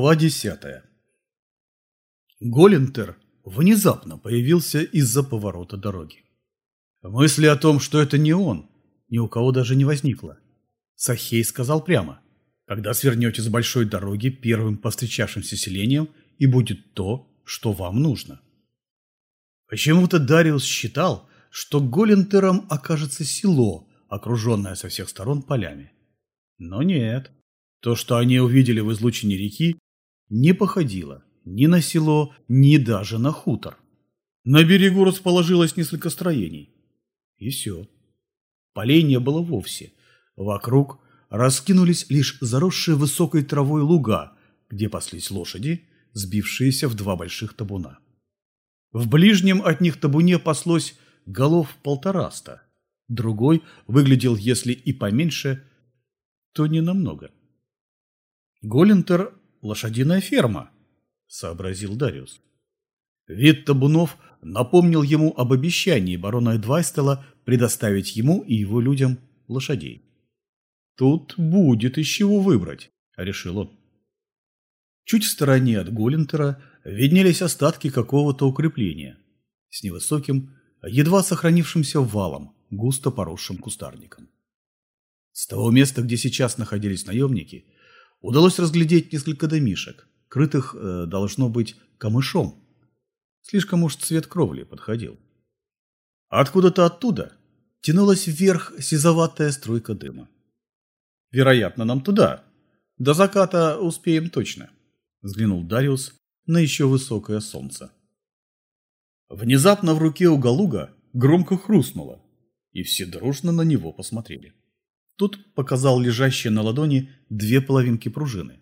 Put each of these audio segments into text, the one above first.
Глава десятая. Голлинтер внезапно появился из-за поворота дороги. Мысли о том, что это не он, ни у кого даже не возникло. Сахей сказал прямо, когда свернете с большой дороги первым повстречавшимся селением, и будет то, что вам нужно. Почему-то Дариус считал, что Голлинтером окажется село, окруженное со всех сторон полями. Но нет. То, что они увидели в излучине реки, не походило ни на село, ни даже на хутор. На берегу расположилось несколько строений. И все. Полей не было вовсе. Вокруг раскинулись лишь заросшие высокой травой луга, где паслись лошади, сбившиеся в два больших табуна. В ближнем от них табуне паслось голов полтораста. Другой выглядел, если и поменьше, то не намного. Голлинтер – лошадиная ферма, сообразил Дариус. Вид табунов напомнил ему об обещании барона Эдвайстела предоставить ему и его людям лошадей. «Тут будет из чего выбрать», – решил он. Чуть в стороне от Голлинтера виднелись остатки какого-то укрепления с невысоким, едва сохранившимся валом, густо поросшим кустарником. С того места, где сейчас находились наемники, удалось разглядеть несколько домишек, крытых, э, должно быть, камышом. Слишком уж цвет кровли подходил. Откуда-то оттуда тянулась вверх сизоватая струйка дыма. «Вероятно, нам туда. До заката успеем точно», – взглянул Дариус на еще высокое солнце. Внезапно в руке у Галуга громко хрустнуло, и все дружно на него посмотрели. Тут показал лежащие на ладони две половинки пружины.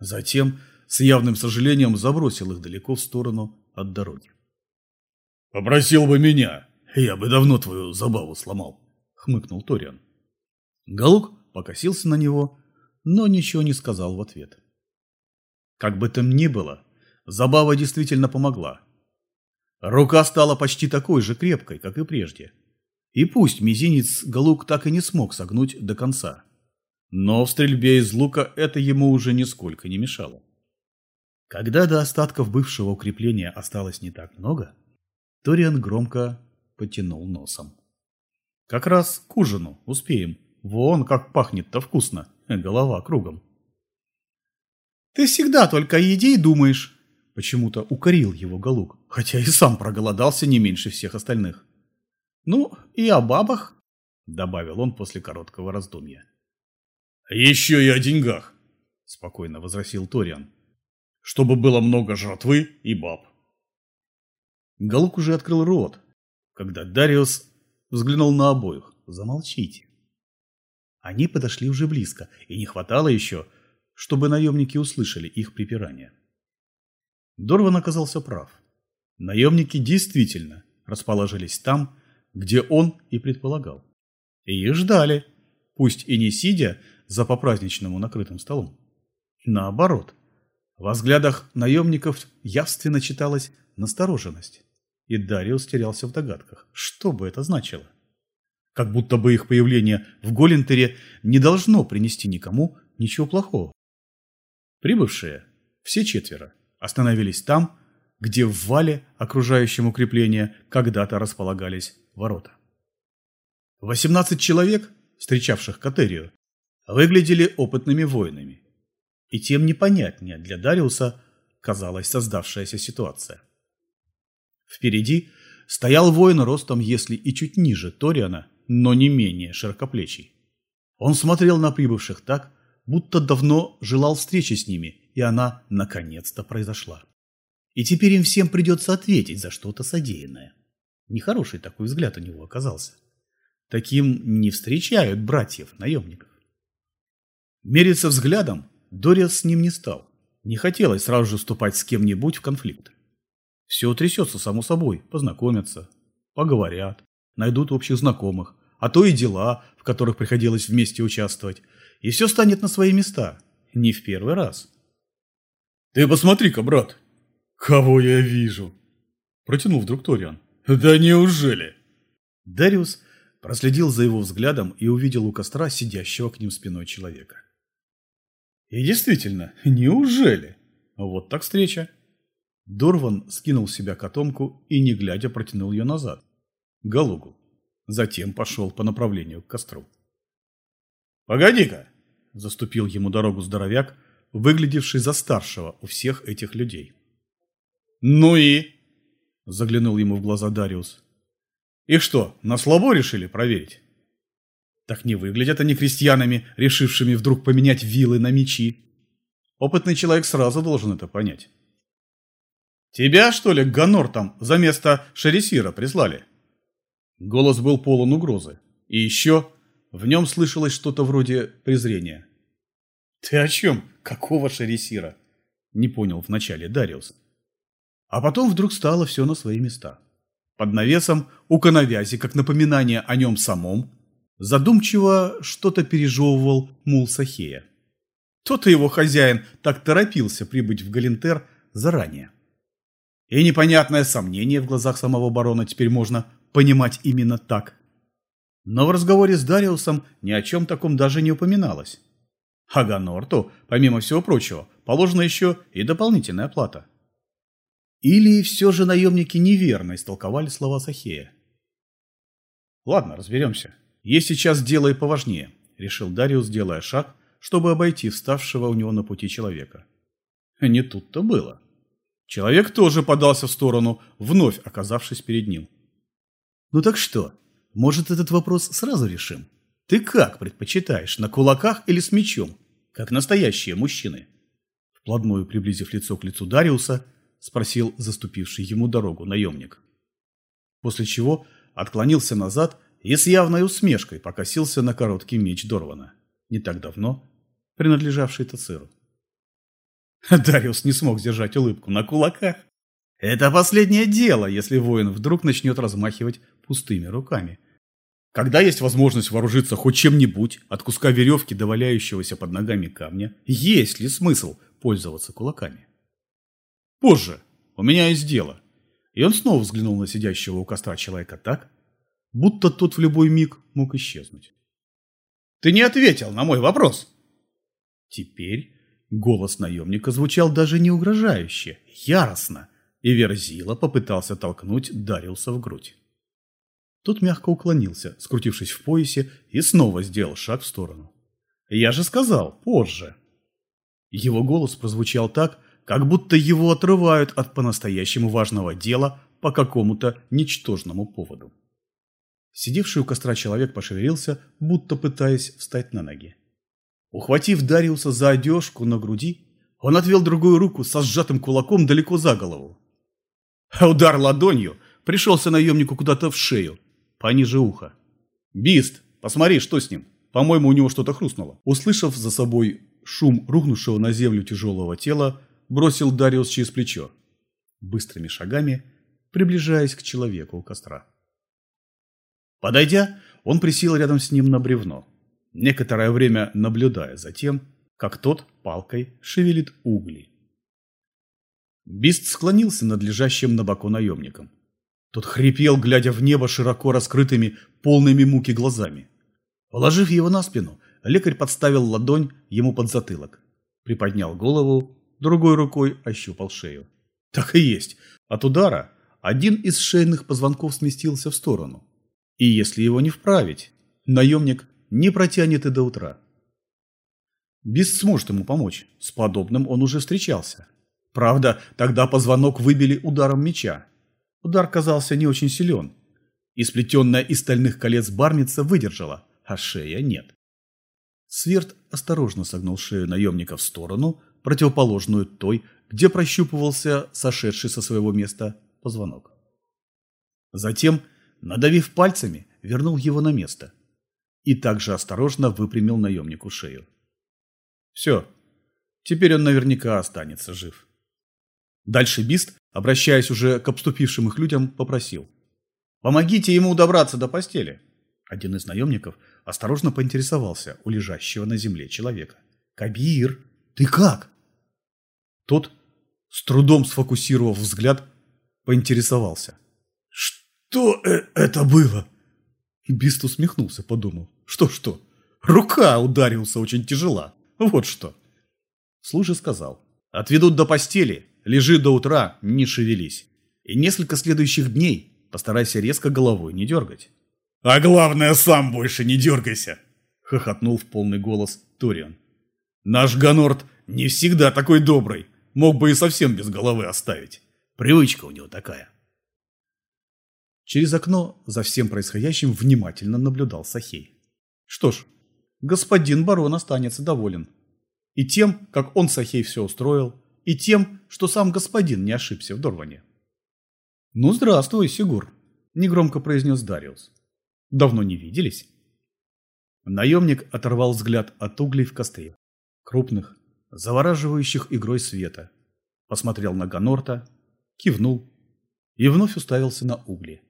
Затем с явным сожалением забросил их далеко в сторону от дороги. «Попросил бы меня, я бы давно твою забаву сломал», — хмыкнул Ториан. Галук покосился на него, но ничего не сказал в ответ. Как бы там ни было, забава действительно помогла. Рука стала почти такой же крепкой, как и прежде. И пусть мизинец Галук так и не смог согнуть до конца. Но в стрельбе из лука это ему уже нисколько не мешало. Когда до остатков бывшего укрепления осталось не так много, Ториан громко потянул носом. «Как раз к ужину успеем. Вон как пахнет-то вкусно, голова кругом». «Ты всегда только о еде и думаешь», — почему-то укорил его Галук, хотя и сам проголодался не меньше всех остальных. «Ну, и о бабах», — добавил он после короткого раздумья. «Еще и о деньгах», — спокойно возразил Ториан чтобы было много жратвы и баб. Галук уже открыл рот, когда Дариус взглянул на обоих. Замолчите. Они подошли уже близко, и не хватало еще, чтобы наемники услышали их припирание. Дорван оказался прав. Наемники действительно расположились там, где он и предполагал. И ждали, пусть и не сидя за по-праздничному накрытым столом. Наоборот – во взглядах наемников явственно читалась настороженность, и Дариус терялся в догадках, что бы это значило. Как будто бы их появление в Голлинтере не должно принести никому ничего плохого. Прибывшие, все четверо, остановились там, где в вале, окружающем укрепление, когда-то располагались ворота. Восемнадцать человек, встречавших Катерию, выглядели опытными воинами и тем непонятнее для Дариуса казалась создавшаяся ситуация. Впереди стоял воин ростом, если и чуть ниже Ториана, но не менее широкоплечий. Он смотрел на прибывших так, будто давно желал встречи с ними, и она наконец-то произошла. И теперь им всем придется ответить за что-то содеянное. Нехороший такой взгляд у него оказался. Таким не встречают братьев-наемников. Мериться взглядом Дориас с ним не стал. Не хотелось сразу же вступать с кем-нибудь в конфликт. Все утрясется само собой, познакомятся, поговорят, найдут общих знакомых, а то и дела, в которых приходилось вместе участвовать, и все станет на свои места, не в первый раз. «Ты посмотри-ка, брат, кого я вижу!» Протянул вдруг Ториан. «Да неужели?» Дариус проследил за его взглядом и увидел у костра сидящего к ним спиной человека. И действительно, неужели? Вот так встреча. Дорван скинул с себя котомку и, не глядя, протянул ее назад. Галугу. Затем пошел по направлению к костру. «Погоди-ка!» – заступил ему дорогу здоровяк, выглядевший за старшего у всех этих людей. «Ну и?» – заглянул ему в глаза Дариус. «И что, на слабо решили проверить?» «Так не выглядят они крестьянами, решившими вдруг поменять вилы на мечи. Опытный человек сразу должен это понять». «Тебя, что ли, Гонор там за место Шересира прислали?» Голос был полон угрозы. И еще в нем слышалось что-то вроде презрения. «Ты о чем? Какого Шересира?» Не понял вначале Дариус. А потом вдруг стало все на свои места. Под навесом у коновязи, как напоминание о нем самом, задумчиво что-то пережевывал мул Сахея. Тот-то его хозяин так торопился прибыть в Галинтер заранее. И непонятное сомнение в глазах самого барона теперь можно понимать именно так. Но в разговоре с Дариусом ни о чем таком даже не упоминалось. А Ганорту, помимо всего прочего, положена еще и дополнительная плата. Или все же наемники неверно истолковали слова Сахея? Ладно, разберемся. Есть сейчас дело и поважнее, решил Дариус, делая шаг, чтобы обойти вставшего у него на пути человека. Не тут-то было. Человек тоже подался в сторону, вновь оказавшись перед ним. «Ну так что, может, этот вопрос сразу решим? Ты как предпочитаешь, на кулаках или с мечом, как настоящие мужчины?» Вплотную приблизив лицо к лицу Дариуса, спросил заступивший ему дорогу наемник. После чего отклонился назад и с явной усмешкой покосился на короткий меч Дорвана, не так давно принадлежавший Тациру. Дариус не смог сдержать улыбку на кулаках. Это последнее дело, если воин вдруг начнет размахивать пустыми руками. Когда есть возможность вооружиться хоть чем-нибудь, от куска веревки до валяющегося под ногами камня, есть ли смысл пользоваться кулаками? Позже. У меня есть дело. И он снова взглянул на сидящего у костра человека так, будто тот в любой миг мог исчезнуть. Ты не ответил на мой вопрос. Теперь Голос наемника звучал даже не угрожающе, яростно, и Верзила попытался толкнуть Дариуса в грудь. Тот мягко уклонился, скрутившись в поясе, и снова сделал шаг в сторону. «Я же сказал, позже!» Его голос прозвучал так, как будто его отрывают от по-настоящему важного дела по какому-то ничтожному поводу. Сидевший у костра человек пошевелился, будто пытаясь встать на ноги. Ухватив Дариуса за одежку на груди, он отвел другую руку со сжатым кулаком далеко за голову. А удар ладонью пришелся наемнику куда-то в шею, пониже уха. «Бист, посмотри, что с ним? По-моему, у него что-то хрустнуло». Услышав за собой шум рухнувшего на землю тяжелого тела, бросил Дариус через плечо, быстрыми шагами приближаясь к человеку у костра. Подойдя, он присел рядом с ним на бревно некоторое время наблюдая за тем, как тот палкой шевелит угли. Бист склонился над лежащим на боку наемником. Тот хрипел, глядя в небо широко раскрытыми, полными муки глазами. Положив его на спину, лекарь подставил ладонь ему под затылок. Приподнял голову, другой рукой ощупал шею. Так и есть. От удара один из шейных позвонков сместился в сторону. И если его не вправить, наемник не протянет и до утра. Бист сможет ему помочь. С подобным он уже встречался. Правда, тогда позвонок выбили ударом меча. Удар казался не очень силен. И сплетенная из стальных колец бармица выдержала, а шея нет. Сверд осторожно согнул шею наемника в сторону, противоположную той, где прощупывался сошедший со своего места позвонок. Затем, надавив пальцами, вернул его на место – и также осторожно выпрямил наемнику шею. Все, теперь он наверняка останется жив. Дальше Бист, обращаясь уже к обступившим их людям, попросил. «Помогите ему добраться до постели!» Один из наемников осторожно поинтересовался у лежащего на земле человека. «Кабир, ты как?» Тот, с трудом сфокусировав взгляд, поинтересовался. «Что э, это было?» Бист усмехнулся, подумал. Что-что? Рука ударился очень тяжела. Вот что. Служа сказал, отведут до постели, лежи до утра, не шевелись. И несколько следующих дней постарайся резко головой не дергать. А главное, сам больше не дергайся, хохотнул в полный голос Ториан. Наш Ганорт не всегда такой добрый, мог бы и совсем без головы оставить. Привычка у него такая. Через окно за всем происходящим внимательно наблюдал Сахей. Что ж, господин барон останется доволен. И тем, как он Сахей все устроил, и тем, что сам господин не ошибся в Дорване. «Ну, здравствуй, Сигур», – негромко произнес Дариус. «Давно не виделись?» Наемник оторвал взгляд от углей в костре, крупных, завораживающих игрой света, посмотрел на Ганорта, кивнул и вновь уставился на угли.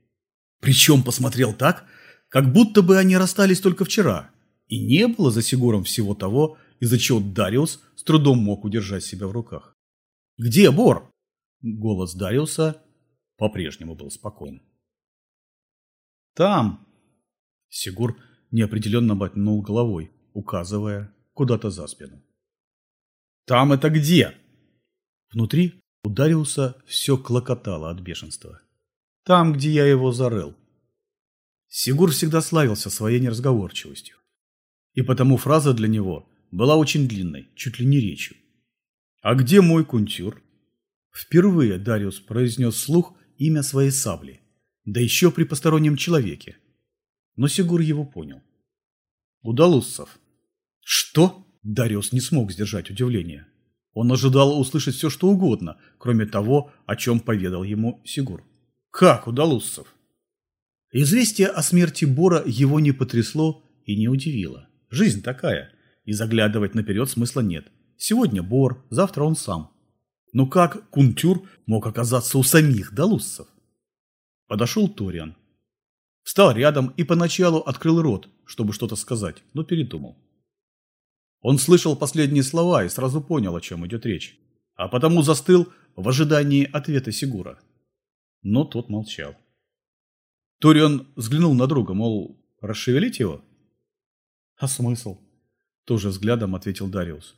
Причем посмотрел так, как будто бы они расстались только вчера, и не было за Сигуром всего того, из-за чего Дариус с трудом мог удержать себя в руках. «Где Бор?» Голос Дариуса по-прежнему был спокоен. «Там!» Сигур неопределенно мотнул головой, указывая куда-то за спину. «Там это где?» Внутри у Дариуса все клокотало от бешенства. Там, где я его зарыл. Сигур всегда славился своей неразговорчивостью. И потому фраза для него была очень длинной, чуть ли не речью. «А где мой кунтюр?» Впервые Дариус произнес слух имя своей сабли, да еще при постороннем человеке. Но Сигур его понял. «Удалуссов». «Что?» Дариус не смог сдержать удивление. Он ожидал услышать все, что угодно, кроме того, о чем поведал ему Сигур. Как у Далуссов? Известие о смерти Бора его не потрясло и не удивило. Жизнь такая, и заглядывать наперед смысла нет. Сегодня Бор, завтра он сам. Но как Кунтюр мог оказаться у самих Далуссов? Подошел Ториан. Встал рядом и поначалу открыл рот, чтобы что-то сказать, но передумал. Он слышал последние слова и сразу понял, о чем идет речь, а потому застыл в ожидании ответа Сигура но тот молчал. Торион взглянул на друга, мол, расшевелить его? А смысл? Тоже взглядом ответил Дариус.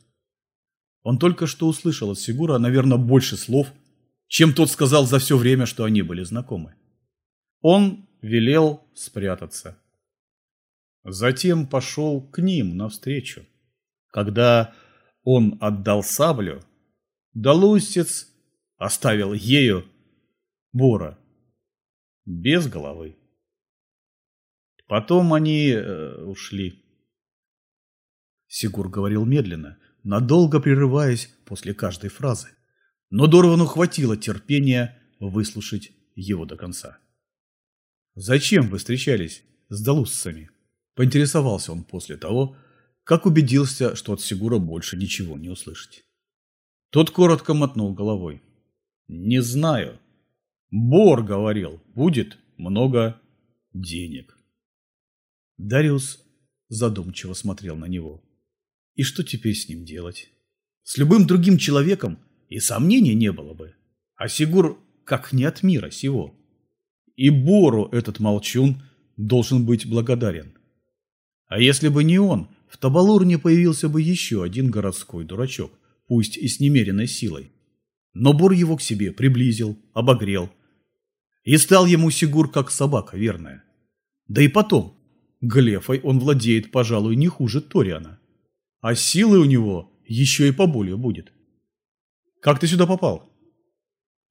Он только что услышал от Сигура, наверное, больше слов, чем тот сказал за все время, что они были знакомы. Он велел спрятаться. Затем пошел к ним навстречу. Когда он отдал саблю, Далусец оставил ею Бора. Без головы. Потом они э, ушли. Сигур говорил медленно, надолго прерываясь после каждой фразы. Но Дорвану хватило терпения выслушать его до конца. «Зачем вы встречались с Далуссами?» Поинтересовался он после того, как убедился, что от Сигура больше ничего не услышать. Тот коротко мотнул головой. «Не знаю. Бор говорил, будет много денег. Дариус задумчиво смотрел на него. И что теперь с ним делать? С любым другим человеком и сомнений не было бы. А Сигур как не от мира сего. И Бору этот молчун должен быть благодарен. А если бы не он, в Табалурне появился бы еще один городской дурачок, пусть и с немеренной силой. Но Бор его к себе приблизил, обогрел – и стал ему Сигур как собака верная. Да и потом, Глефой он владеет, пожалуй, не хуже Ториана. А силы у него еще и поболее будет. Как ты сюда попал?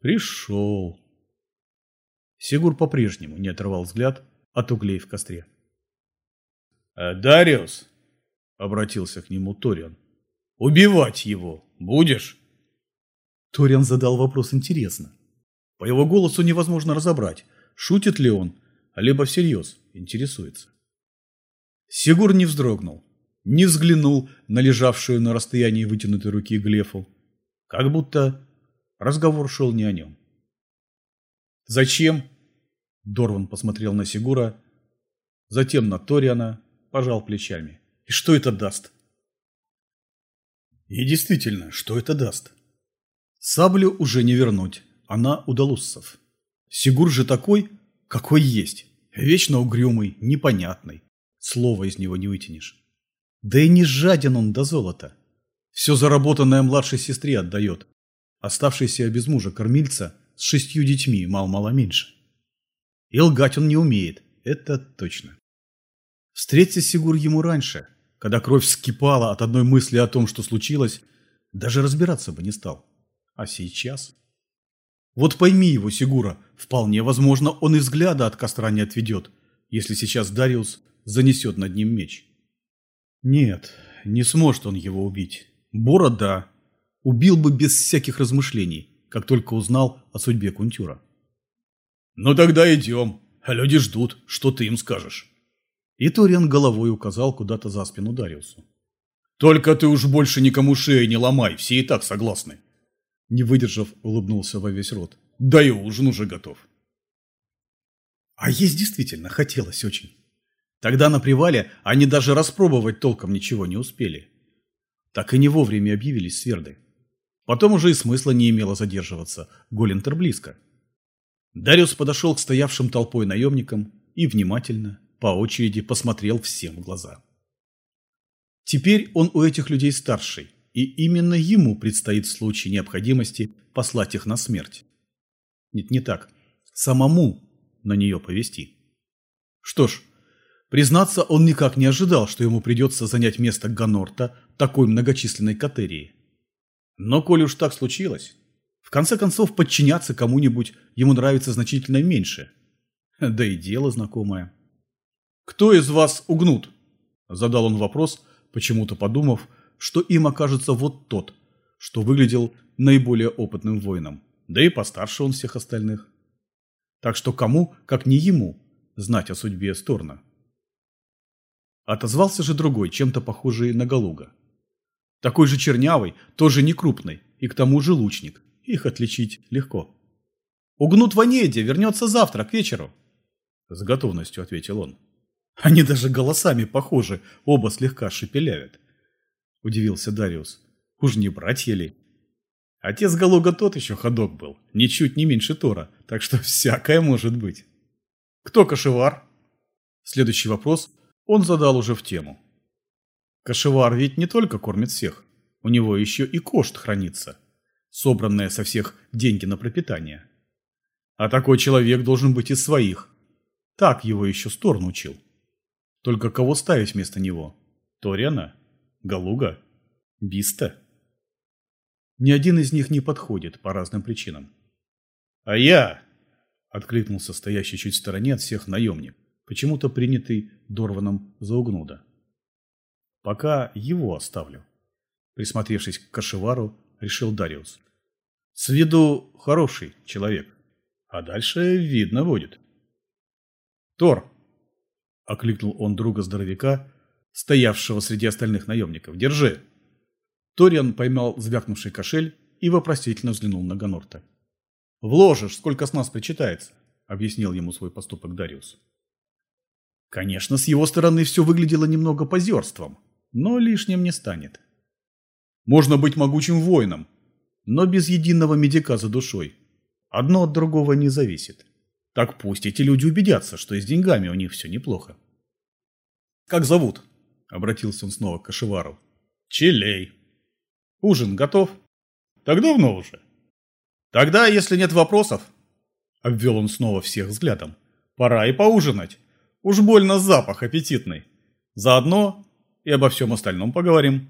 Пришел. Сигур по-прежнему не отрывал взгляд от углей в костре. «Э, «Дариус!» — обратился к нему Ториан. «Убивать его будешь?» Ториан задал вопрос интересно. По его голосу невозможно разобрать, шутит ли он, либо всерьез интересуется. Сигур не вздрогнул, не взглянул на лежавшую на расстоянии вытянутой руки Глефу, как будто разговор шел не о нем. «Зачем?» Дорван посмотрел на Сигура, затем на Ториана, пожал плечами. «И что это даст?» И действительно, что это даст? Саблю уже не вернуть она у Далуссов. Сигур же такой, какой есть, вечно угрюмый, непонятный. Слова из него не вытянешь. Да и не жаден он до золота. Все заработанное младшей сестре отдает. Оставшийся без мужа кормильца с шестью детьми мало-мало меньше. И лгать он не умеет, это точно. Встреться Сигур ему раньше, когда кровь вскипала от одной мысли о том, что случилось, даже разбираться бы не стал. А сейчас... Вот пойми его, Сигура, вполне возможно, он и взгляда от костра не отведет, если сейчас Дариус занесет над ним меч. Нет, не сможет он его убить. Бора – да. Убил бы без всяких размышлений, как только узнал о судьбе Кунтюра. «Ну тогда идем. Люди ждут. Что ты им скажешь?» И Ториан головой указал куда-то за спину Дариусу. «Только ты уж больше никому шеи не ломай, все и так согласны». Не выдержав, улыбнулся во весь рот. «Да и ужин уже готов». А есть действительно хотелось очень. Тогда на привале они даже распробовать толком ничего не успели. Так и не вовремя объявились сверды. Потом уже и смысла не имело задерживаться, Голлинтер близко. Дариус подошел к стоявшим толпой наемникам и внимательно, по очереди посмотрел всем в глаза. Теперь он у этих людей старший, и именно ему предстоит в случае необходимости послать их на смерть. Нет, не так. Самому на нее повести. Что ж, признаться, он никак не ожидал, что ему придется занять место Ганорта такой многочисленной катерии. Но коль уж так случилось, в конце концов подчиняться кому-нибудь ему нравится значительно меньше. Да и дело знакомое. «Кто из вас угнут?» – задал он вопрос, почему-то подумав, что им окажется вот тот, что выглядел наиболее опытным воином, да и постарше он всех остальных. Так что кому, как не ему, знать о судьбе Сторна? Отозвался же другой, чем-то похожий на Галуга. Такой же чернявый, тоже не крупный, и к тому же лучник. Их отличить легко. «Угнут в Онеде, вернется завтра, к вечеру», — с готовностью ответил он. Они даже голосами похожи, оба слегка шепелявят. Удивился Дариус. Уж не братья ли? Отец Галуга тот еще ходок был, ничуть не меньше Тора, так что всякое может быть. Кто кошевар? Следующий вопрос он задал уже в тему. Кошевар ведь не только кормит всех, у него еще и кошт хранится, собранная со всех деньги на пропитание. А такой человек должен быть из своих. Так его еще Сторн учил. Только кого ставить вместо него? Ториана? Галуга? Биста? Ни один из них не подходит по разным причинам. «А я!» – откликнулся стоящий чуть в стороне от всех наемник, почему-то принятый Дорваном за угнуда. «Пока его оставлю», – присмотревшись к Кашевару, решил Дариус. «С виду хороший человек, а дальше видно будет». «Тор!» – окликнул он друга-здоровяка, стоявшего среди остальных наемников. «Держи!» Ториан поймал звякнувший кошель и вопросительно взглянул на Ганорта. «Вложишь, сколько с нас причитается», – объяснил ему свой поступок Дариус. Конечно, с его стороны все выглядело немного позерством, но лишним не станет. Можно быть могучим воином, но без единого медика за душой. Одно от другого не зависит. Так пусть эти люди убедятся, что и с деньгами у них все неплохо. «Как зовут?» – обратился он снова к Кашевару. «Челей». «Ужин готов?» «Так давно уже». «Тогда, если нет вопросов...» – обвел он снова всех взглядом. «Пора и поужинать. Уж больно запах аппетитный. Заодно и обо всем остальном поговорим».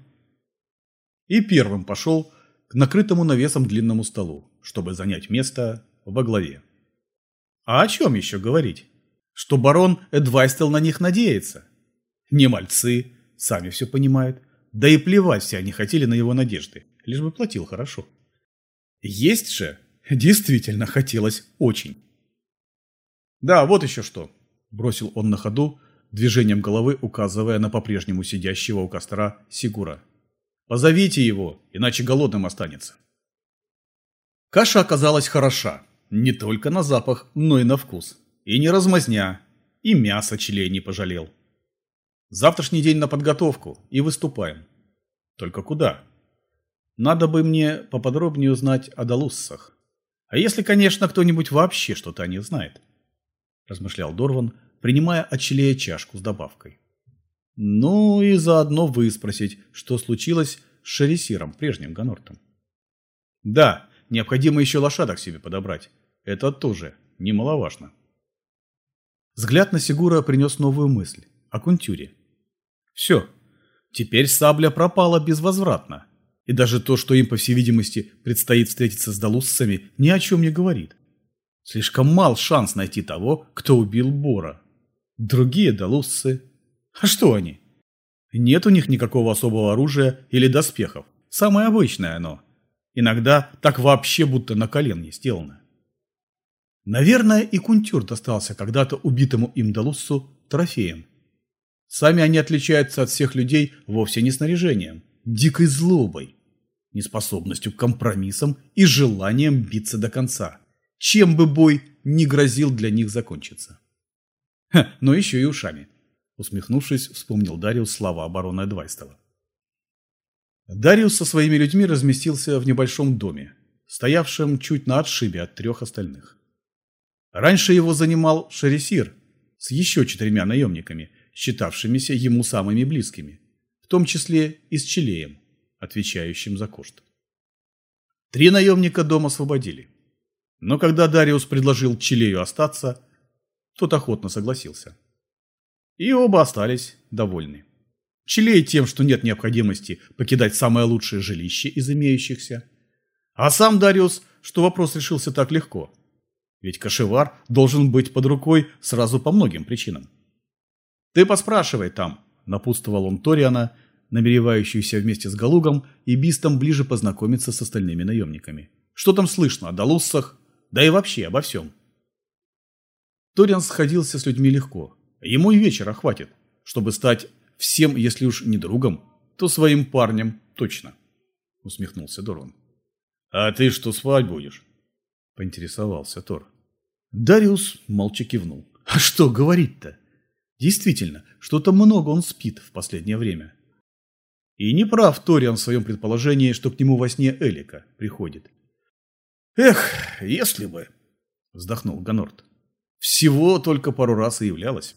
И первым пошел к накрытому навесом длинному столу, чтобы занять место во главе. А о чем еще говорить? Что барон Эдвайстел на них надеется. Не мальцы, сами все понимают. Да и плевать все они хотели на его надежды, лишь бы платил хорошо. Есть же, действительно хотелось очень. Да, вот еще что, бросил он на ходу, движением головы указывая на по-прежнему сидящего у костра Сигура. Позовите его, иначе голодным останется. Каша оказалась хороша, не только на запах, но и на вкус. И не размазня, и мясо челей не пожалел. Завтрашний день на подготовку и выступаем. Только куда? Надо бы мне поподробнее узнать о Далуссах. А если, конечно, кто-нибудь вообще что-то о них знает? Размышлял Дорван, принимая от челея чашку с добавкой. Ну и заодно выспросить, что случилось с Шересиром, прежним Ганортом. Да, необходимо еще лошадок себе подобрать. Это тоже немаловажно. Взгляд на Сигура принес новую мысль о кунтюре. Все, теперь сабля пропала безвозвратно. И даже то, что им, по всей видимости, предстоит встретиться с долуссами, ни о чем не говорит. Слишком мал шанс найти того, кто убил Бора. Другие долуссы... А что они? Нет у них никакого особого оружия или доспехов. Самое обычное оно. Иногда так вообще будто на колен не сделано. Наверное, и кунтюр достался когда-то убитому им Далуссу трофеем. Сами они отличаются от всех людей вовсе не снаряжением, дикой злобой, неспособностью к компромиссам и желанием биться до конца, чем бы бой не грозил для них закончиться. Ха, но еще и ушами. Усмехнувшись, вспомнил Дариус слова обороны Эдвайстова. Дариус со своими людьми разместился в небольшом доме, стоявшем чуть на отшибе от трех остальных. Раньше его занимал Шересир с еще четырьмя наемниками, считавшимися ему самыми близкими, в том числе и с Челеем, отвечающим за кошт. Три наемника дом освободили. Но когда Дариус предложил Челею остаться, тот охотно согласился. И оба остались довольны. Челей тем, что нет необходимости покидать самое лучшее жилище из имеющихся. А сам Дариус, что вопрос решился так легко. Ведь кошевар должен быть под рукой сразу по многим причинам. «Ты поспрашивай там», – напутствовал он Ториана, намеревающуюся вместе с Галугом и Бистом ближе познакомиться с остальными наемниками. «Что там слышно о Далуссах? Да и вообще обо всем». Ториан сходился с людьми легко. Ему и вечера хватит, чтобы стать всем, если уж не другом, то своим парнем точно, усмехнулся Дорон. А ты что спать будешь? Поинтересовался Тор. Дариус молча кивнул. А что говорить-то? Действительно, что-то много он спит в последнее время. И не прав Ториан в своем предположении, что к нему во сне Элика приходит. «Эх, если бы!» – вздохнул Ганорт. «Всего только пару раз и являлась».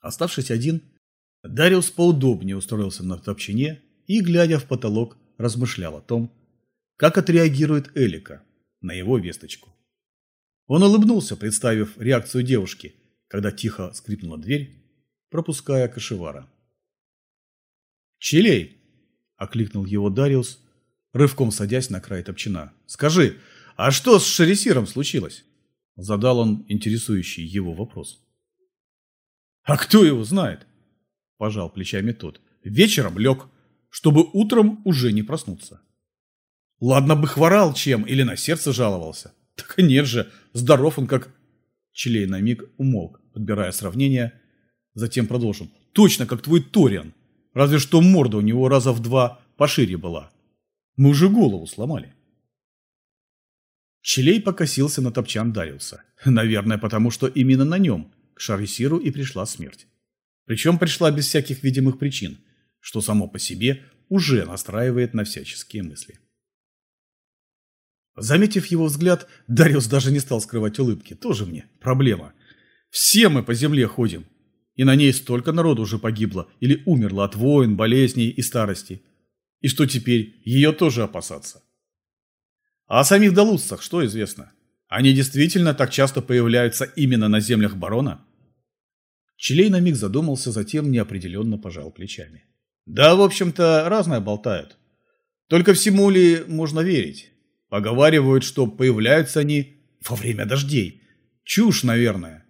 Оставшись один, Дариус поудобнее устроился на топчине и, глядя в потолок, размышлял о том, как отреагирует Элика на его весточку. Он улыбнулся, представив реакцию девушки, когда тихо скрипнула дверь, пропуская кошевара. «Чилей!» – окликнул его Дариус, рывком садясь на край топчина. «Скажи, а что с Шересиром случилось?» – задал он интересующий его вопрос. «А кто его знает?» – пожал плечами тот. «Вечером лег, чтобы утром уже не проснуться». «Ладно бы хворал чем или на сердце жаловался. Так нет же, здоров он как...» Челей на миг умолк, подбирая сравнение, затем продолжил. «Точно как твой Ториан, разве что морда у него раза в два пошире была. Мы уже голову сломали». Челей покосился на топчан Дариуса. Наверное, потому что именно на нем к Шарисиру и пришла смерть. Причем пришла без всяких видимых причин, что само по себе уже настраивает на всяческие мысли. Заметив его взгляд, Дариус даже не стал скрывать улыбки. Тоже мне проблема. Все мы по земле ходим. И на ней столько народу уже погибло или умерло от войн, болезней и старости. И что теперь, ее тоже опасаться? А о самих Далуссах что известно? Они действительно так часто появляются именно на землях барона? Челей на миг задумался, затем неопределенно пожал плечами. Да, в общем-то, разное болтают. Только всему ли можно верить? Поговаривают, что появляются они во время дождей. Чушь, наверное.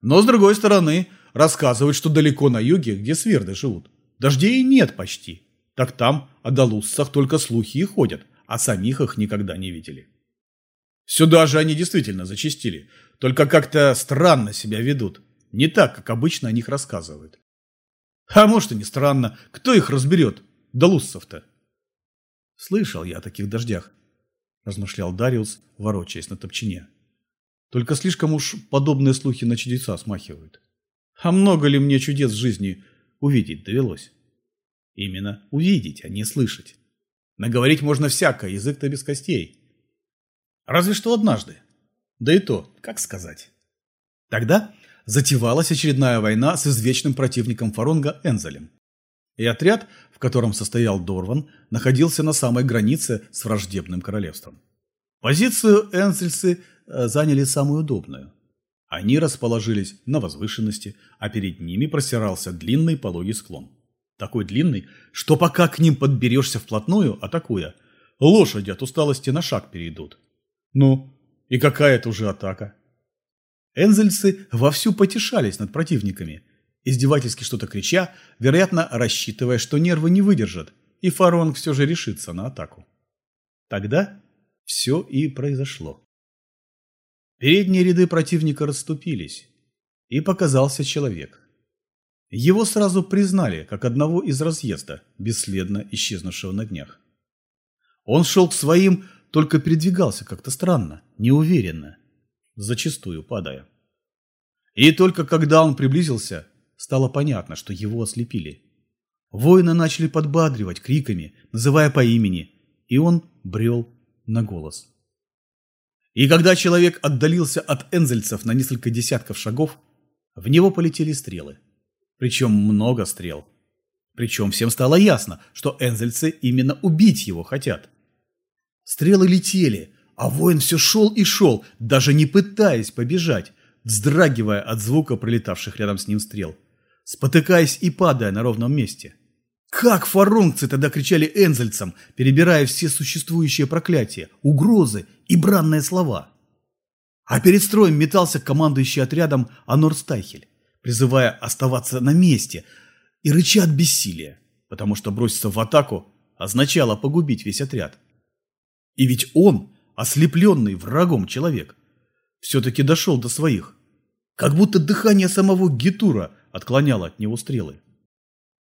Но, с другой стороны, рассказывают, что далеко на юге, где сверды живут, дождей нет почти. Так там о Далуссах только слухи и ходят, а самих их никогда не видели. Сюда же они действительно зачистили, только как-то странно себя ведут. Не так, как обычно о них рассказывают. А может и не странно, кто их разберет, Далуссов-то? Слышал я о таких дождях, размышлял Дариус, ворочаясь на топчине. Только слишком уж подобные слухи на чудеса смахивают. А много ли мне чудес в жизни увидеть довелось? Именно увидеть, а не слышать. Наговорить можно всякое, язык-то без костей. Разве что однажды. Да и то, как сказать. Тогда затевалась очередная война с извечным противником Фаронга Энзелем. И отряд, в котором состоял Дорван, находился на самой границе с враждебным королевством. Позицию энцельсы э, заняли самую удобную. Они расположились на возвышенности, а перед ними простирался длинный пологий склон. Такой длинный, что пока к ним подберешься вплотную, атакуя, лошади от усталости на шаг перейдут. Ну, и какая это уже атака? Энзельцы вовсю потешались над противниками, издевательски что-то крича, вероятно, рассчитывая, что нервы не выдержат, и Фаронг все же решится на атаку. Тогда все и произошло. Передние ряды противника расступились, и показался человек. Его сразу признали как одного из разъезда, бесследно исчезнувшего на днях. Он шел к своим, только передвигался как-то странно, неуверенно, зачастую падая. И только когда он приблизился, стало понятно, что его ослепили. Воины начали подбадривать криками, называя по имени, и он брел на голос. И когда человек отдалился от энзельцев на несколько десятков шагов, в него полетели стрелы. Причем много стрел. Причем всем стало ясно, что энзельцы именно убить его хотят. Стрелы летели, а воин все шел и шел, даже не пытаясь побежать, вздрагивая от звука пролетавших рядом с ним стрел, спотыкаясь и падая на ровном месте. Как фарунгцы тогда кричали энзельцам, перебирая все существующие проклятия, угрозы и бранные слова. А перед строем метался командующий отрядом Анор Стайхель, призывая оставаться на месте и рыча от бессилия, потому что броситься в атаку означало погубить весь отряд. И ведь он, ослепленный врагом человек, все-таки дошел до своих, как будто дыхание самого Гитура отклоняло от него стрелы.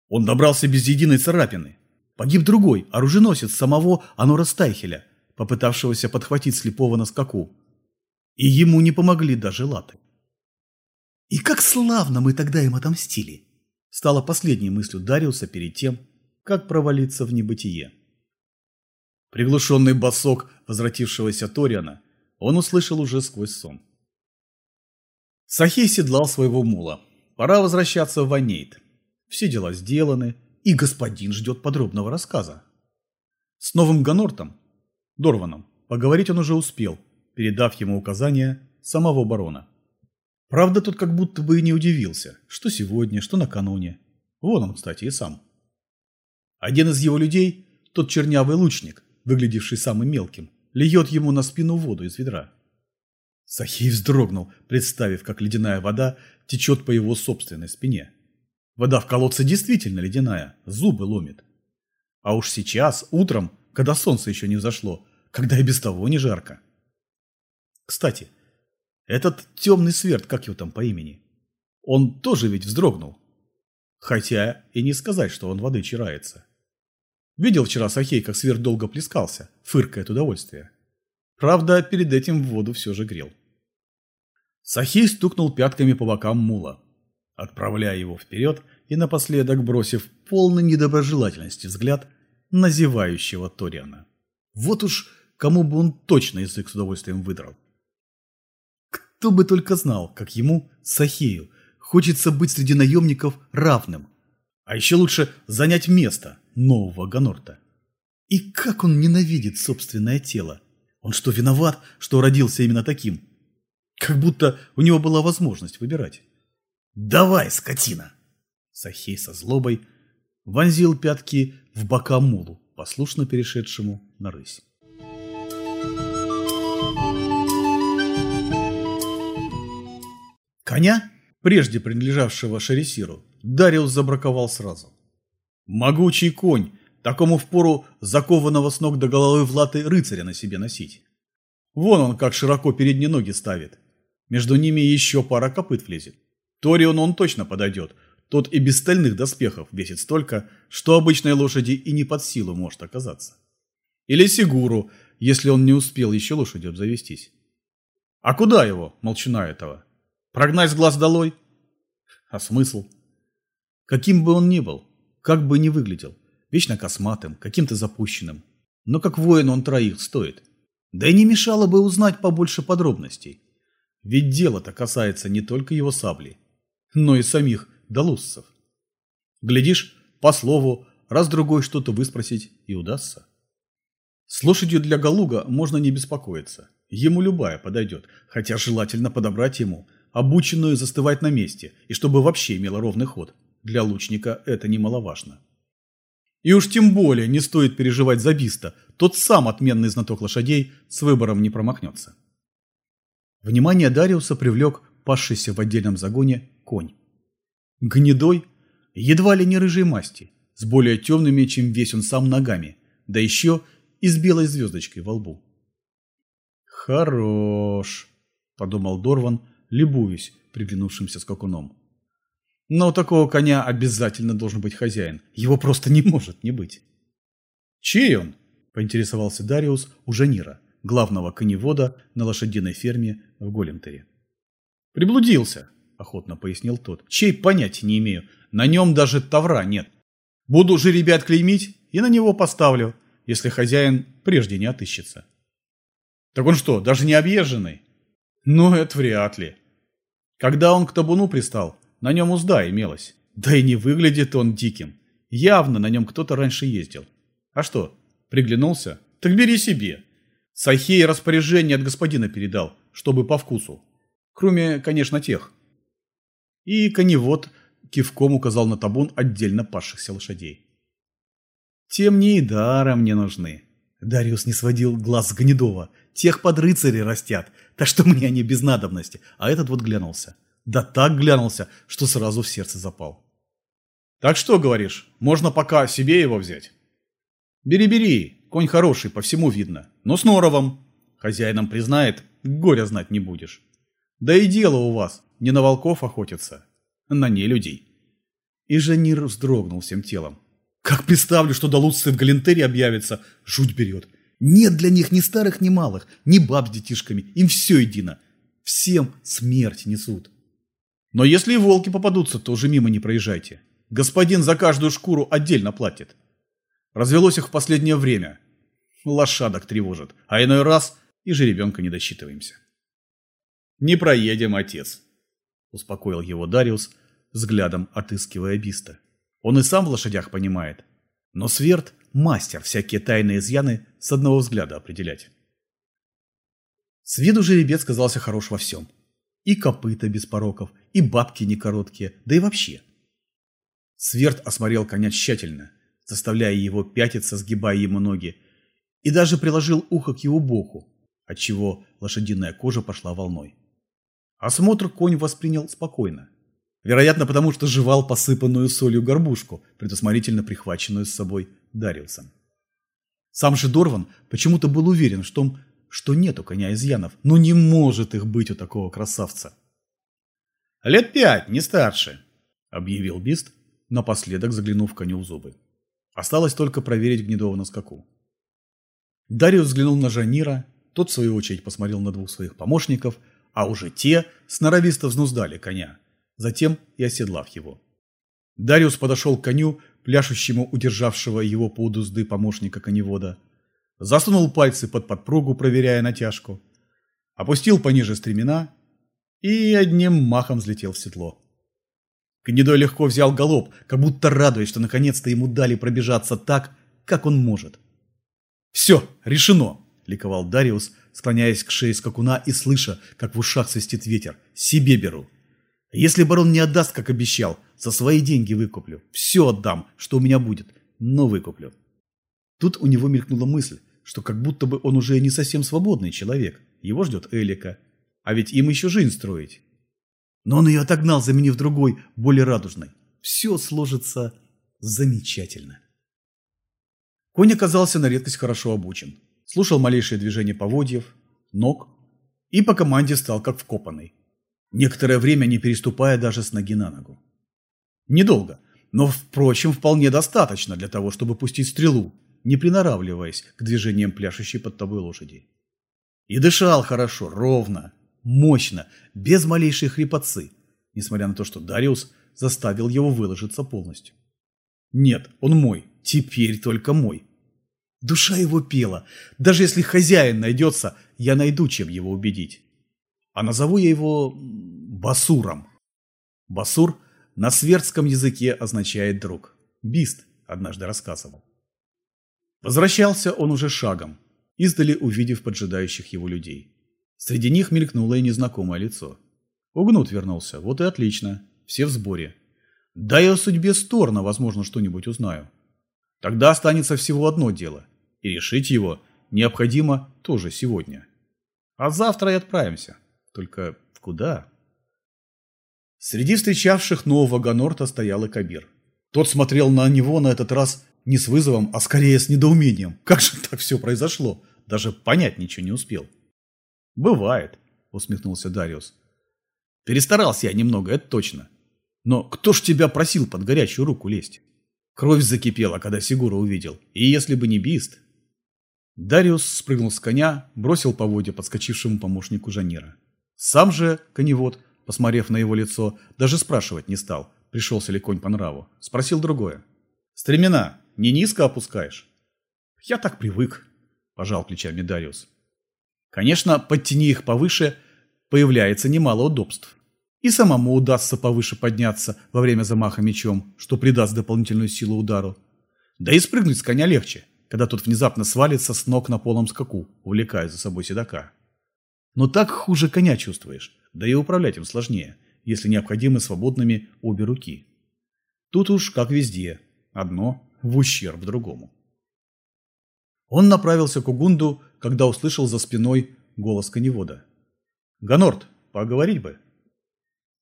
Он добрался без единой царапины. Погиб другой, оруженосец самого Анора Стайхеля, попытавшегося подхватить слепого на скаку. И ему не помогли даже латы. «И как славно мы тогда им отомстили!» стала последней мыслью Дариуса перед тем, как провалиться в небытие. Приглушенный басок возвратившегося Ториана он услышал уже сквозь сон. Сахей седлал своего мула. Пора возвращаться в Ванейт. Все дела сделаны, и господин ждет подробного рассказа. С новым Ганортом, Дорваном, поговорить он уже успел, передав ему указания самого барона. Правда, тот как будто бы и не удивился, что сегодня, что накануне. Вон он, кстати, и сам. Один из его людей, тот чернявый лучник, выглядевший самым мелким, льет ему на спину воду из ведра. Сахей вздрогнул, представив, как ледяная вода течет по его собственной спине. Вода в колодце действительно ледяная, зубы ломит. А уж сейчас, утром, когда солнце еще не взошло, когда и без того не жарко. Кстати, этот темный сверд, как его там по имени, он тоже ведь вздрогнул. Хотя и не сказать, что он воды чирается. Видел вчера Сахей, как сверд долго плескался, фыркая от удовольствия. Правда, перед этим в воду все же грел. Сахей стукнул пятками по бокам мула отправляя его вперед и напоследок бросив полный недоброжелательности взгляд на зевающего Ториана. Вот уж кому бы он точно язык с удовольствием выдрал. Кто бы только знал, как ему, Сахею, хочется быть среди наемников равным, а еще лучше занять место нового Ганорта. И как он ненавидит собственное тело. Он что, виноват, что родился именно таким? Как будто у него была возможность выбирать. «Давай, скотина!» Сахей со злобой вонзил пятки в бока мулу, послушно перешедшему на рысь. Коня, прежде принадлежавшего Шересиру, Дариус забраковал сразу. Могучий конь, такому впору закованного с ног до головы в латы рыцаря на себе носить. Вон он как широко передние ноги ставит. Между ними еще пара копыт влезет. Торион он точно подойдет. Тот и без стальных доспехов весит столько, что обычной лошади и не под силу может оказаться. Или Сигуру, если он не успел еще лошадью обзавестись. А куда его, молчуна этого? Прогнать с глаз долой? А смысл? Каким бы он ни был, как бы ни выглядел, вечно косматым, каким-то запущенным, но как воин он троих стоит. Да и не мешало бы узнать побольше подробностей. Ведь дело-то касается не только его сабли, но и самих долуссов. Глядишь, по слову, раз-другой что-то выспросить и удастся. С лошадью для Галуга можно не беспокоиться. Ему любая подойдет, хотя желательно подобрать ему, обученную застывать на месте, и чтобы вообще имела ровный ход. Для лучника это немаловажно. И уж тем более не стоит переживать за Биста, тот сам отменный знаток лошадей с выбором не промахнется. Внимание Дариуса привлек пасшийся в отдельном загоне конь. Гнедой, едва ли не рыжей масти, с более темными, чем весь он сам ногами, да еще и с белой звездочкой во лбу. «Хорош», – подумал Дорван, любуясь приглянувшимся скакуном. «Но у такого коня обязательно должен быть хозяин. Его просто не может не быть». «Чей он?» – поинтересовался Дариус у Жанира, главного коневода на лошадиной ферме в Голлентере. «Приблудился», – охотно пояснил тот. «Чей понятия не имею. На нем даже тавра нет. Буду же ребят клеймить и на него поставлю, если хозяин прежде не отыщется». «Так он что, даже не объезженный?» «Ну, это вряд ли». Когда он к табуну пристал, на нем узда имелась. Да и не выглядит он диким. Явно на нем кто-то раньше ездил. А что, приглянулся? Так бери себе. Сахей распоряжение от господина передал, чтобы по вкусу. Кроме, конечно, тех. И коневод кивком указал на табун отдельно пасшихся лошадей. Тем не и даром мне нужны. Дариус не сводил глаз с Гнедова. Тех под рыцари растят. Так что мне они без надобности. А этот вот глянулся. Да так глянулся, что сразу в сердце запал. Так что, говоришь, можно пока себе его взять? Бери-бери, конь хороший, по всему видно. Но с норовом. Хозяином признает, горя знать не будешь. Да и дело у вас, не на волков охотиться, на не людей. И Жанир вздрогнул всем телом. Как представлю, что долуццы в Галентере объявятся, жуть берет. Нет для них ни старых, ни малых, ни баб с детишками, им все едино. Всем смерть несут. Но если и волки попадутся, то уже мимо не проезжайте. Господин за каждую шкуру отдельно платит. Развелось их в последнее время. Лошадок тревожит, а иной раз и жеребенка не досчитываемся. «Не проедем, отец», – успокоил его Дариус, взглядом отыскивая Биста. Он и сам в лошадях понимает. Но Сверд – мастер всякие тайные изъяны с одного взгляда определять. С виду жеребец казался хорош во всем. И копыта без пороков, и бабки не короткие, да и вообще. Сверд осмотрел коня тщательно, заставляя его пятиться, сгибая ему ноги, и даже приложил ухо к его боку, отчего лошадиная кожа пошла волной. Осмотр конь воспринял спокойно. Вероятно, потому что жевал посыпанную солью горбушку, предусмотрительно прихваченную с собой Дариусом. Сам же Дорван почему-то был уверен в том, что нет у коня изъянов, но не может их быть у такого красавца. «Лет пять, не старше», — объявил Бист, напоследок заглянув коню в зубы. Осталось только проверить Гнедова на скаку. Дариус взглянул на Жанира, тот в свою очередь посмотрел на двух своих помощников, а уже те сноровисто взнуздали коня, затем и оседлав его. Дариус подошел к коню, пляшущему удержавшего его по узды помощника коневода, засунул пальцы под подпругу, проверяя натяжку, опустил пониже стремена и одним махом взлетел в седло. Гнедой легко взял галоп, как будто радуясь, что наконец-то ему дали пробежаться так, как он может. «Все, решено!» – ликовал Дариус, склоняясь к шее скакуна и слыша, как в ушах свистит ветер. «Себе беру!» Если барон не отдаст, как обещал, за свои деньги выкуплю. Все отдам, что у меня будет, но выкуплю. Тут у него мелькнула мысль, что как будто бы он уже не совсем свободный человек. Его ждет Элика. А ведь им еще жизнь строить. Но он ее отогнал, заменив другой, более радужной. Все сложится замечательно. Конь оказался на редкость хорошо обучен. Слушал малейшие движения поводьев, ног и по команде стал как вкопанный некоторое время не переступая даже с ноги на ногу. Недолго, но, впрочем, вполне достаточно для того, чтобы пустить стрелу, не приноравливаясь к движениям пляшущей под тобой лошади. И дышал хорошо, ровно, мощно, без малейшей хрипотцы, несмотря на то, что Дариус заставил его выложиться полностью. Нет, он мой, теперь только мой. Душа его пела. Даже если хозяин найдется, я найду, чем его убедить а назову я его Басуром. Басур на свердском языке означает «друг». Бист однажды рассказывал. Возвращался он уже шагом, издали увидев поджидающих его людей. Среди них мелькнуло и незнакомое лицо. Угнут вернулся, вот и отлично, все в сборе. Да и о судьбе Сторна, возможно, что-нибудь узнаю. Тогда останется всего одно дело, и решить его необходимо тоже сегодня. А завтра и отправимся. Только куда? Среди встречавших нового Ганорта стоял и Кабир. Тот смотрел на него на этот раз не с вызовом, а скорее с недоумением. Как же так все произошло? Даже понять ничего не успел. «Бывает», — усмехнулся Дариус. «Перестарался я немного, это точно. Но кто ж тебя просил под горячую руку лезть? Кровь закипела, когда Сигура увидел. И если бы не Бист...» Дариус спрыгнул с коня, бросил поводья подскочившему помощнику Жанира. Сам же коневод, посмотрев на его лицо, даже спрашивать не стал, пришелся ли конь по нраву. Спросил другое. «Стремена не низко опускаешь?» «Я так привык», – пожал плечами Дариус. Конечно, подтяни их повыше, появляется немало удобств. И самому удастся повыше подняться во время замаха мечом, что придаст дополнительную силу удару. Да и спрыгнуть с коня легче, когда тот внезапно свалится с ног на полном скаку, увлекая за собой седока. Но так хуже коня чувствуешь, да и управлять им сложнее, если необходимы свободными обе руки. Тут уж как везде, одно в ущерб другому. Он направился к Угунду, когда услышал за спиной голос коневода. «Ганорт, поговорить бы».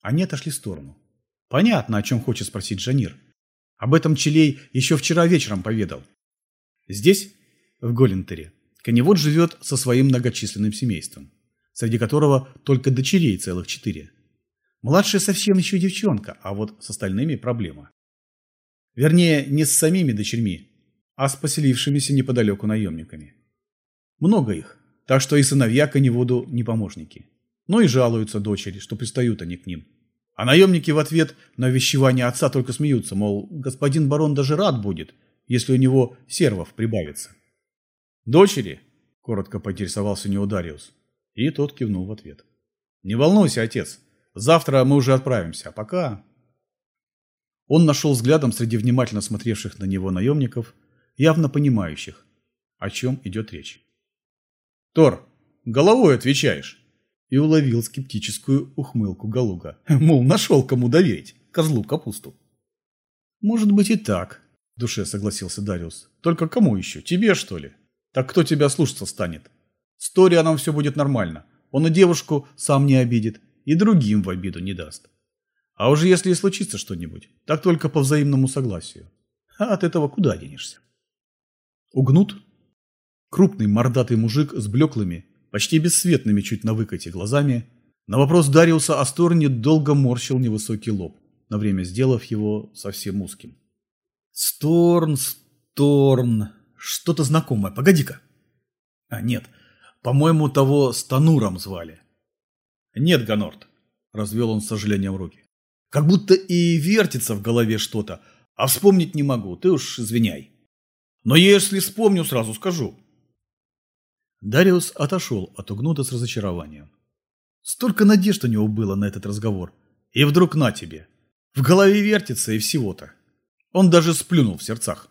Они отошли в сторону. Понятно, о чем хочет спросить Жанир. Об этом Челей еще вчера вечером поведал. Здесь, в Голентере, коневод живет со своим многочисленным семейством, среди которого только дочерей целых четыре. Младшая совсем еще девчонка, а вот с остальными проблема. Вернее, не с самими дочерьми, а с поселившимися неподалеку наемниками. Много их, так что и сыновья коневоду не помощники. Но и жалуются дочери, что пристают они к ним. А наемники в ответ на вещевание отца только смеются, мол, господин барон даже рад будет, если у него сервов прибавится. «Дочери?» – коротко поинтересовался Неудариус. И тот кивнул в ответ. «Не волнуйся, отец. Завтра мы уже отправимся, а пока...» Он нашел взглядом среди внимательно смотревших на него наемников, явно понимающих, о чем идет речь. Тор, головой отвечаешь. И уловил скептическую ухмылку Галуга. Мол, нашел кому доверить, козлу капусту. Может быть и так, в душе согласился Дариус. Только кому еще? Тебе, что ли? Так кто тебя слушаться станет? С Торианом все будет нормально. Он и девушку сам не обидит, и другим в обиду не даст. А уже если и случится что-нибудь, так только по взаимному согласию. А от этого куда денешься? Угнут Крупный мордатый мужик с блеклыми, почти бесцветными чуть на выкате глазами, на вопрос Дариуса о стороне долго морщил невысокий лоб, на время сделав его совсем узким. «Сторн, Сторн, что-то знакомое, погоди-ка!» «А нет, по-моему, того Стануром звали». «Нет, Ганорт», – развел он с сожалением руки. «Как будто и вертится в голове что-то, а вспомнить не могу, ты уж извиняй. Но если вспомню, сразу скажу». Дариус отошел от Угнута с разочарованием. Столько надежд у него было на этот разговор. И вдруг на тебе. В голове вертится и всего-то. Он даже сплюнул в сердцах.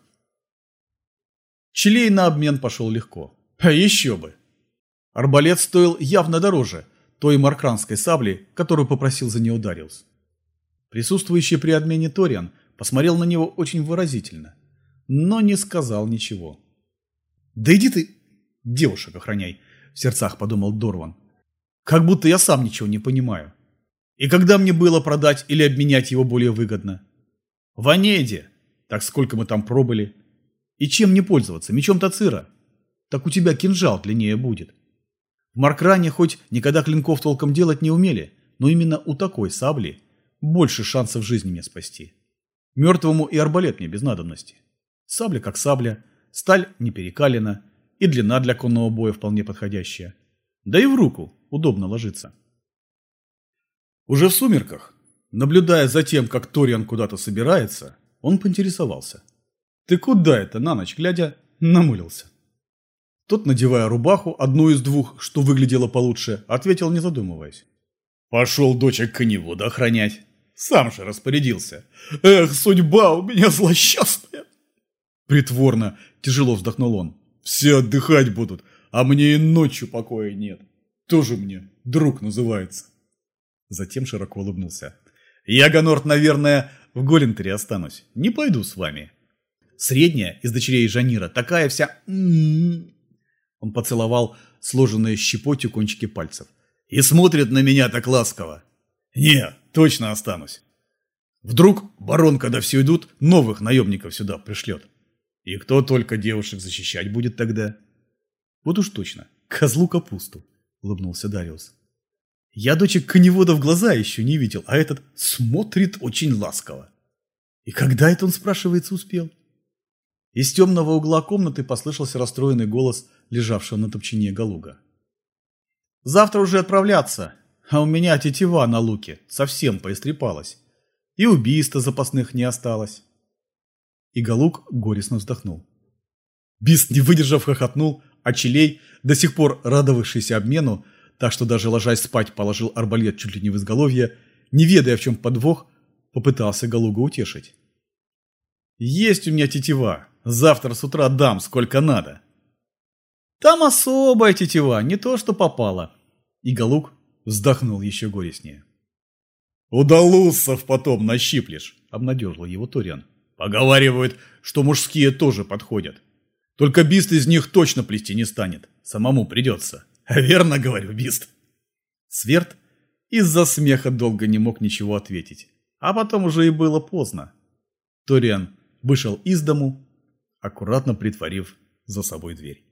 Челей на обмен пошел легко. А еще бы. Арбалет стоил явно дороже той маркранской сабли, которую попросил за нее Дариус. Присутствующий при обмене Ториан посмотрел на него очень выразительно, но не сказал ничего. «Да иди ты Девушек охраняй, в сердцах подумал Дорван. Как будто я сам ничего не понимаю. И когда мне было продать или обменять его более выгодно? В Анеде. Так сколько мы там пробыли. И чем не пользоваться? Мечом Тацира. Так у тебя кинжал длиннее будет. В Маркране хоть никогда клинков толком делать не умели, но именно у такой сабли больше шансов жизни мне спасти. Мертвому и арбалет мне без надобности. Сабля как сабля, сталь не перекалена, и длина для конного боя вполне подходящая. Да и в руку удобно ложиться. Уже в сумерках, наблюдая за тем, как Ториан куда-то собирается, он поинтересовался. «Ты куда это, на ночь глядя?» намылился. Тот, надевая рубаху, одну из двух, что выглядело получше, ответил, не задумываясь. «Пошел дочек коневода охранять. Сам же распорядился. Эх, судьба у меня злосчастная!» Притворно, тяжело вздохнул он. Все отдыхать будут, а мне и ночью покоя нет. Тоже мне друг называется. Затем широко улыбнулся. Я, Гонорт, наверное, в Голентере останусь. Не пойду с вами. Средняя из дочерей Жанира, такая вся... М-м-м. Он поцеловал сложенные щепотью кончики пальцев. И смотрит на меня так ласково. Не, точно останусь. Вдруг барон, когда все идут, новых наемников сюда пришлет. И кто только девушек защищать будет тогда? Вот уж точно, козлу капусту, улыбнулся Дариус. Я дочек коневода в глаза еще не видел, а этот смотрит очень ласково. И когда это он, спрашивается, успел? Из темного угла комнаты послышался расстроенный голос лежавшего на топчине Галуга. «Завтра уже отправляться, а у меня тетива на луке совсем поистрепалась, и убийства запасных не осталось». И Галуг горестно вздохнул. Бист, не выдержав, хохотнул, а Челей, до сих пор радовавшийся обмену, так что даже ложась спать положил арбалет чуть ли не в изголовье, не ведая, в чем подвох, попытался Галуга утешить. «Есть у меня тетива, Завтра с утра дам, сколько надо. Там особая тетива, не то что попало. И Галук вздохнул еще горестнее. «Удалусов потом нащиплешь», — обнадежил его Ториан. «Поговаривают, что мужские тоже подходят. Только Бист из них точно плести не станет. Самому придется. Верно, говорю, Бист». Сверд из-за смеха долго не мог ничего ответить. А потом уже и было поздно. Ториан вышел из дому, аккуратно притворив за собой дверь.